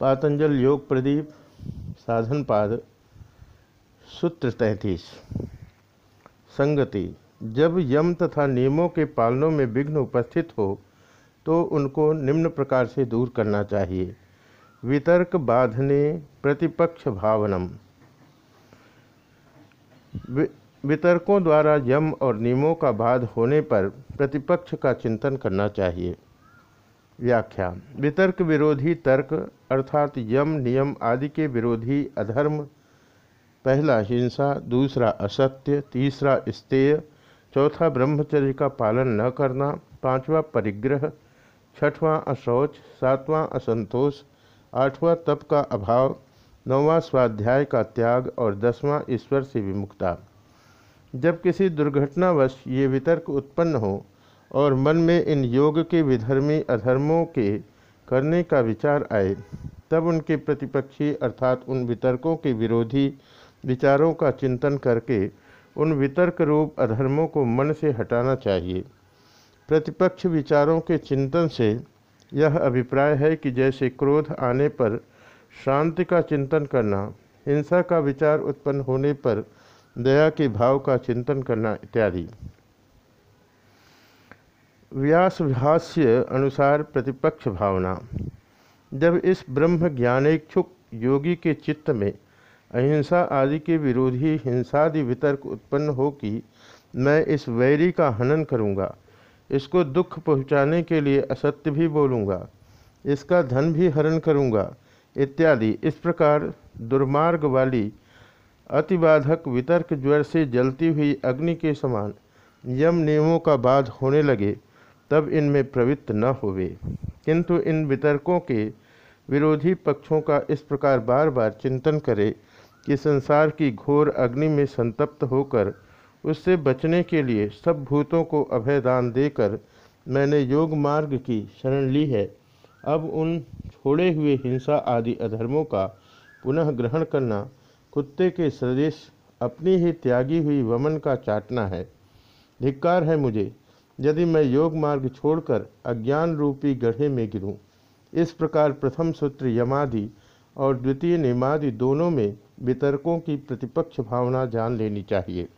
पातंजल योग प्रदीप, साधन पाद, सूत्र तैंतीस। संगति, जब यम तथा नियमों के पालनों में विघ्न उपस्थित हो तो उनको निम्न प्रकार से दूर करना चाहिए। वितर्क बाधने प्रतिपक्ष भावनम। वितर्कों द्वारा यम और नियमों का बाध होने पर प्रतिपक्ष का चिंतन करना चाहिए। व्याख्या। वितर्क विरोधी तर्क अर्थात यम, नियम आदि के विरोधी अधर्म। पहला, हिंसा। दूसरा, असत्य। तीसरा, स्तेय। चौथा, ब्रह्मचर्य का पालन न करना। पांचवा, परिग्रह। छठवां अशौच सातवां, असंतोष। आठवां, तप का अभाव। नौवां, स्वाध्याय का त्याग। और दसवां, ईश्वर से विमुक्ता। जब किसी दुर्घटनावश ये वितर्क उत्पन्न हो और मन में इन योग के विधर्मी अधर्मों के करने का विचार आए, तब उनके प्रतिपक्षी अर्थात उन वितर्कों के विरोधी विचारों का चिंतन करके उन वितर्क रूप अधर्मों को मन से हटाना चाहिए। प्रतिपक्ष विचारों के चिंतन से यह अभिप्राय है कि जैसे क्रोध आने पर शांति का चिंतन करना, हिंसा का विचार उत्पन्न होने पर दया के भाव का चिंतन करना इत्यादि। व्यास भाष्य अनुसार प्रतिपक्ष भावना। जब इस ब्रह्म ज्ञानेक्षुक योगी के चित्त में अहिंसा आदि के विरोधी हिंसादि वितर्क उत्पन्न हो कि मैं इस वैरी का हनन करूँगा, इसको दुख पहुँचाने के लिए असत्य भी बोलूँगा, इसका धन भी हरण करूँगा, इत्यादि। इस प्रकार दुर्मार्ग वाली अतिबाधक वितर्क ज्वर से जलती हुई अग्नि के समान यम नियमों का बाध होने लगे। तब इनमें प्रवृत्त न होवे। किंतु इन वितर्कों के विरोधी पक्षों का इस प्रकार बार बार चिंतन करे कि संसार की घोर अग्नि में संतप्त होकर उससे बचने के लिए सब भूतों को अभयदान देकर मैंने योग मार्ग की शरण ली है। अब उन छोड़े हुए हिंसा आदि अधर्मों का पुनः ग्रहण करना कुत्ते के सदृश अपनी ही त्यागी हुई वमन का चाटना है। धिक्कार है मुझे यदि मैं योग मार्ग छोड़कर अज्ञान रूपी गढ़े में गिरूं, इस प्रकार प्रथम सूत्र यमादि और द्वितीय निमादि दोनों में वितर्कों की प्रतिपक्ष भावना जान लेनी चाहिए।